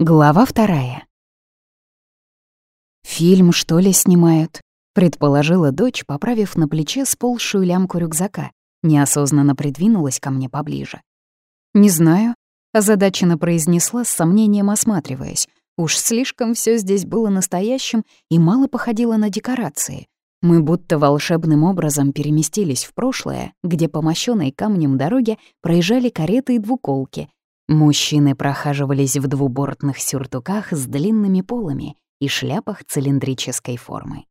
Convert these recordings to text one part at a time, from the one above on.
Глава вторая. «Фильм, что ли, снимают?» — предположила дочь, поправив на плече сползшую лямку рюкзака. Неосознанно придвинулась ко мне поближе. «Не знаю», — озадаченно произнесла с сомнением осматриваясь. Уж слишком все здесь было настоящим и мало походило на декорации. Мы будто волшебным образом переместились в прошлое, где по мощенной камнем дороге проезжали кареты и двуколки, Мужчины прохаживались в двубортных сюртуках с длинными полами и шляпах цилиндрической формы.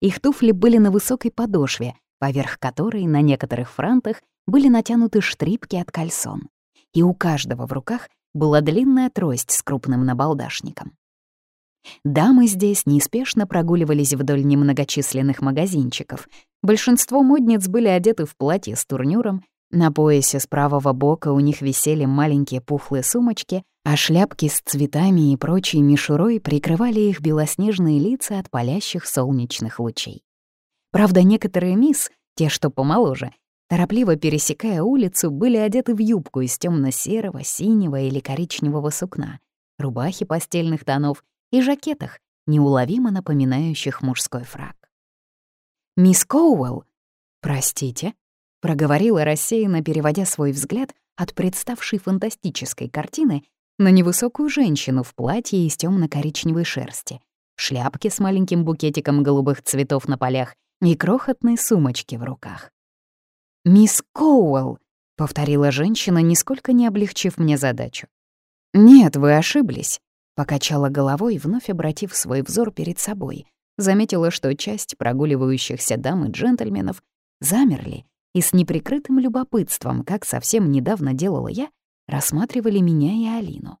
Их туфли были на высокой подошве, поверх которой на некоторых франтах были натянуты штрипки от кальсон. И у каждого в руках была длинная трость с крупным набалдашником. Дамы здесь неспешно прогуливались вдоль немногочисленных магазинчиков. Большинство модниц были одеты в платье с турнюром на поясе с правого бока у них висели маленькие пухлые сумочки, а шляпки с цветами и прочей мишурой прикрывали их белоснежные лица от палящих солнечных лучей. Правда, некоторые мисс, те, что помоложе, торопливо пересекая улицу, были одеты в юбку из темно серого синего или коричневого сукна, рубахи постельных тонов и жакетах, неуловимо напоминающих мужской фраг. «Мисс Коуэлл, простите», проговорила рассеянно, переводя свой взгляд от представшей фантастической картины на невысокую женщину в платье из темно коричневой шерсти, шляпке с маленьким букетиком голубых цветов на полях и крохотной сумочки в руках. «Мисс Коуэлл», — повторила женщина, нисколько не облегчив мне задачу. «Нет, вы ошиблись», — покачала головой, вновь обратив свой взор перед собой. Заметила, что часть прогуливающихся дам и джентльменов замерли и с неприкрытым любопытством, как совсем недавно делала я, рассматривали меня и Алину.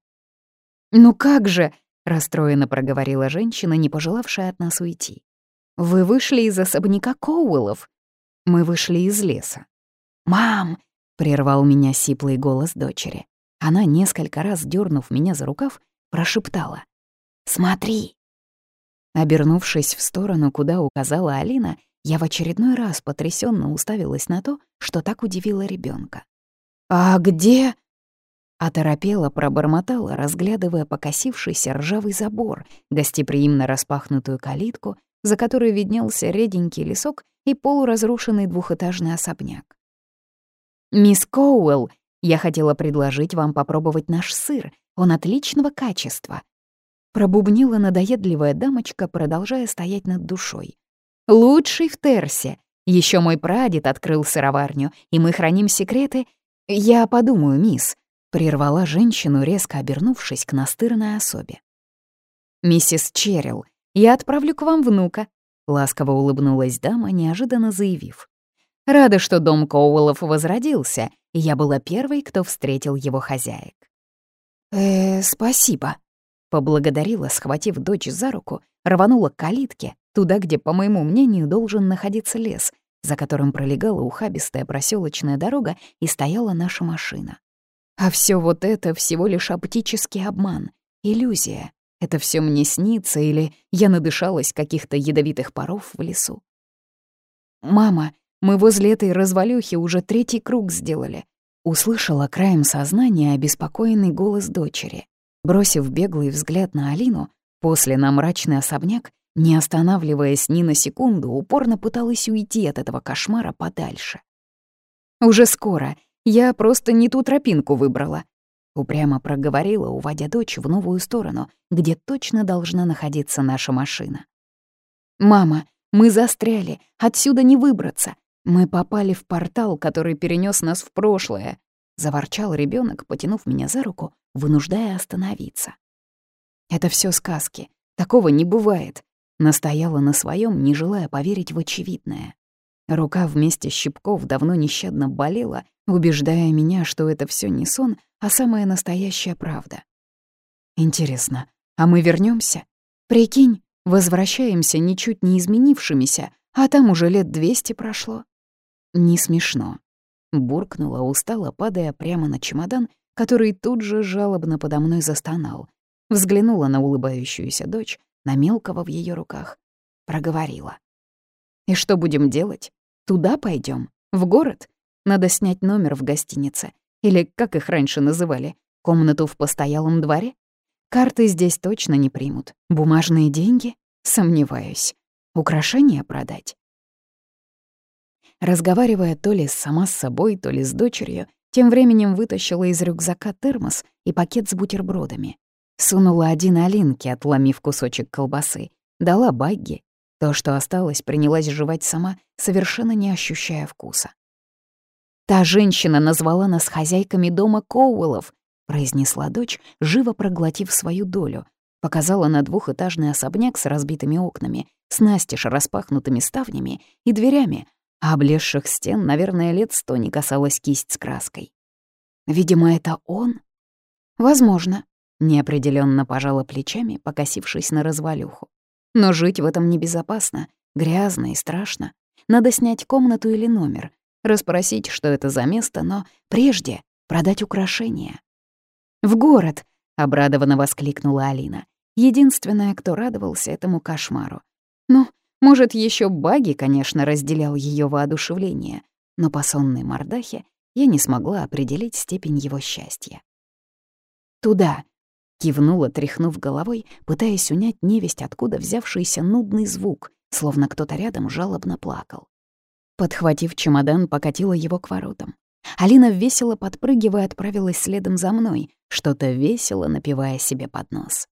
«Ну как же!» — расстроенно проговорила женщина, не пожелавшая от нас уйти. «Вы вышли из особняка Коуэллов?» «Мы вышли из леса». «Мам!» — прервал меня сиплый голос дочери. Она, несколько раз дернув меня за рукав, прошептала. «Смотри!» Обернувшись в сторону, куда указала Алина, я в очередной раз потрясенно уставилась на то, что так удивило ребенка. «А где?» Оторопела, пробормотала, разглядывая покосившийся ржавый забор, гостеприимно распахнутую калитку, за которой виднелся реденький лесок и полуразрушенный двухэтажный особняк. «Мисс Коуэлл, я хотела предложить вам попробовать наш сыр, он отличного качества», пробубнила надоедливая дамочка, продолжая стоять над душой. Лучший в Терсе. Еще мой прадед открыл сыроварню, и мы храним секреты. Я подумаю, мисс, прервала женщину, резко обернувшись к настырной особе. «Миссис Черрилл, я отправлю к вам внука», — ласково улыбнулась дама, неожиданно заявив. «Рада, что дом Коуэллов возродился, и я была первой, кто встретил его хозяек». «Э, спасибо», — поблагодарила, схватив дочь за руку, рванула к калитке, Туда, где, по моему мнению, должен находиться лес, за которым пролегала ухабистая проселочная дорога и стояла наша машина. А все вот это всего лишь оптический обман, иллюзия. Это все мне снится или я надышалась каких-то ядовитых паров в лесу. «Мама, мы возле этой развалюхи уже третий круг сделали», услышала краем сознания обеспокоенный голос дочери. Бросив беглый взгляд на Алину, после на мрачный особняк, не останавливаясь ни на секунду, упорно пыталась уйти от этого кошмара подальше. «Уже скоро. Я просто не ту тропинку выбрала», — упрямо проговорила, уводя дочь в новую сторону, где точно должна находиться наша машина. «Мама, мы застряли, отсюда не выбраться. Мы попали в портал, который перенес нас в прошлое», — заворчал ребенок, потянув меня за руку, вынуждая остановиться. «Это все сказки. Такого не бывает. Настояла на своем, не желая поверить в очевидное. Рука вместе щипков давно нещадно болела, убеждая меня, что это все не сон, а самая настоящая правда. Интересно, а мы вернемся? Прикинь, возвращаемся ничуть не изменившимися, а там уже лет двести прошло. Не смешно. Буркнула, устало, падая прямо на чемодан, который тут же жалобно подо мной застонал. Взглянула на улыбающуюся дочь, на мелкого в ее руках, проговорила. «И что будем делать? Туда пойдем? В город? Надо снять номер в гостинице. Или, как их раньше называли, комнату в постоялом дворе? Карты здесь точно не примут. Бумажные деньги? Сомневаюсь. Украшения продать? Разговаривая то ли сама с собой, то ли с дочерью, тем временем вытащила из рюкзака термос и пакет с бутербродами. Сунула один Алинке, отломив кусочек колбасы. Дала Багги. То, что осталось, принялась жевать сама, совершенно не ощущая вкуса. «Та женщина назвала нас хозяйками дома Коуэллов», — произнесла дочь, живо проглотив свою долю. Показала на двухэтажный особняк с разбитыми окнами, с настежь распахнутыми ставнями и дверями, а облезших стен, наверное, лет сто не касалась кисть с краской. «Видимо, это он?» «Возможно», — неопределенно пожала плечами, покосившись на развалюху. «Но жить в этом небезопасно, грязно и страшно. Надо снять комнату или номер, расспросить, что это за место, но прежде продать украшения». «В город!» — обрадованно воскликнула Алина. Единственная, кто радовался этому кошмару. «Ну, может, еще Баги, конечно, разделял ее воодушевление, но по сонной мордахе я не смогла определить степень его счастья. «Туда!» — кивнула, тряхнув головой, пытаясь унять невесть, откуда взявшийся нудный звук, словно кто-то рядом жалобно плакал. Подхватив чемодан, покатила его к воротам. Алина, весело подпрыгивая, отправилась следом за мной, что-то весело напивая себе под нос.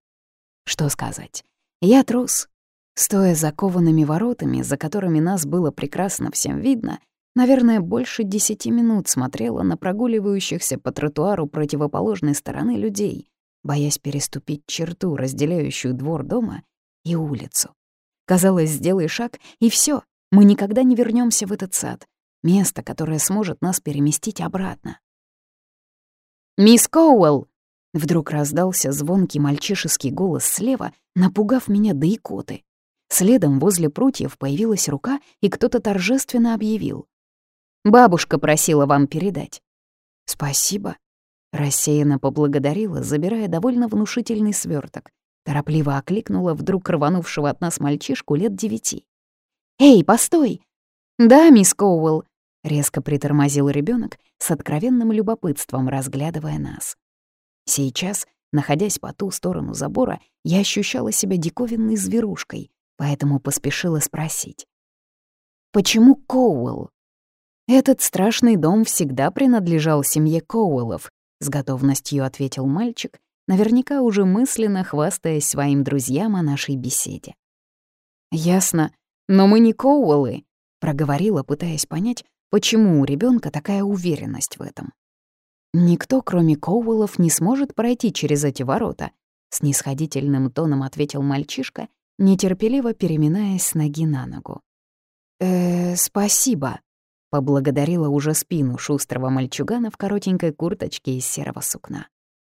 Что сказать? Я трус. Стоя за коваными воротами, за которыми нас было прекрасно всем видно, наверное, больше десяти минут смотрела на прогуливающихся по тротуару противоположной стороны людей, боясь переступить черту, разделяющую двор дома и улицу. Казалось, сделай шаг, и все, мы никогда не вернемся в этот сад, место, которое сможет нас переместить обратно. «Мисс Коуэлл!» Вдруг раздался звонкий мальчишеский голос слева, напугав меня до икоты. Следом возле прутьев появилась рука, и кто-то торжественно объявил. «Бабушка просила вам передать». «Спасибо», — рассеянно поблагодарила, забирая довольно внушительный сверток. Торопливо окликнула вдруг рванувшего от нас мальчишку лет девяти. «Эй, постой!» «Да, мисс Коуэлл», — резко притормозил ребенок с откровенным любопытством, разглядывая нас. Сейчас, находясь по ту сторону забора, я ощущала себя диковинной зверушкой, поэтому поспешила спросить. «Почему Коуэлл?» «Этот страшный дом всегда принадлежал семье Коуэллов», — с готовностью ответил мальчик, наверняка уже мысленно хвастаясь своим друзьям о нашей беседе. «Ясно, но мы не Коуэллы», — проговорила, пытаясь понять, почему у ребенка такая уверенность в этом. «Никто, кроме Коуэллов, не сможет пройти через эти ворота», — снисходительным тоном ответил мальчишка, нетерпеливо переминаясь с ноги на ногу. «Э, спасибо», — поблагодарила уже спину шустрого мальчугана в коротенькой курточке из серого сукна.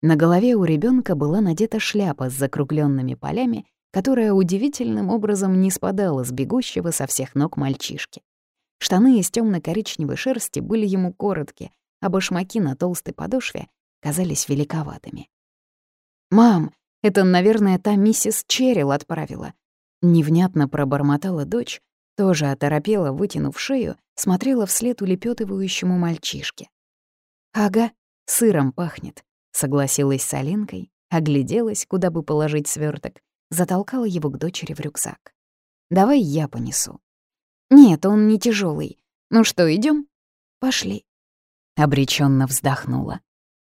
На голове у ребенка была надета шляпа с закругленными полями, которая удивительным образом не спадала с бегущего со всех ног мальчишки. Штаны из темно коричневой шерсти были ему короткие, а башмаки на толстой подошве казались великоватыми. «Мам, это, наверное, та миссис Черрилл отправила». Невнятно пробормотала дочь, тоже оторопела, вытянув шею, смотрела вслед улепетывающему мальчишке. «Ага, сыром пахнет», — согласилась с Алинкой, огляделась, куда бы положить сверток, затолкала его к дочери в рюкзак. «Давай я понесу». «Нет, он не тяжелый. Ну что, идем? «Пошли». Обреченно вздохнула.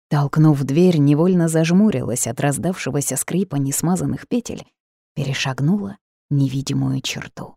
Толкнув дверь, невольно зажмурилась от раздавшегося скрипа несмазанных петель, перешагнула невидимую черту.